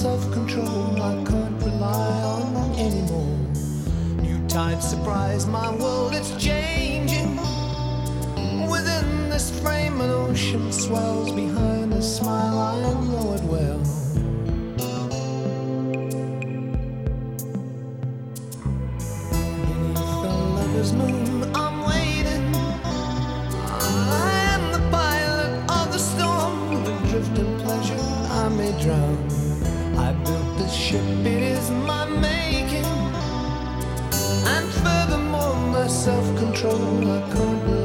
self-control I can't rely on anymore. New times surprise my world, it's changing. Within this frame, an ocean swells behind a smile I know it well. Beneath the lover's moon, I'm waiting. I am the pilot of the storm, drifting pleasure I may drown. I built this ship, it is my making. And furthermore, my self control I can't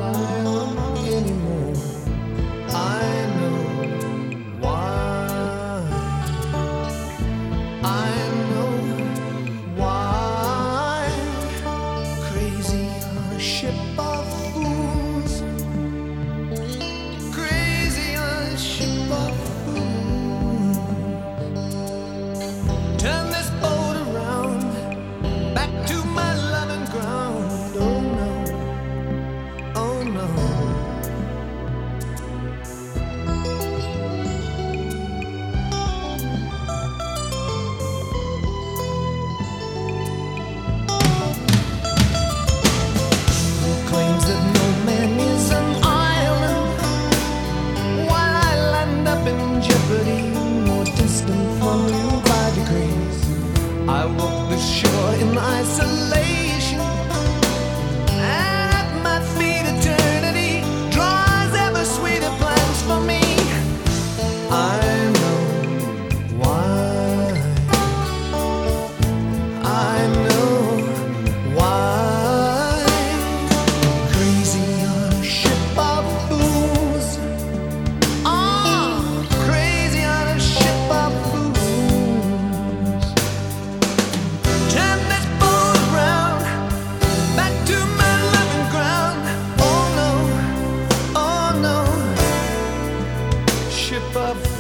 worship of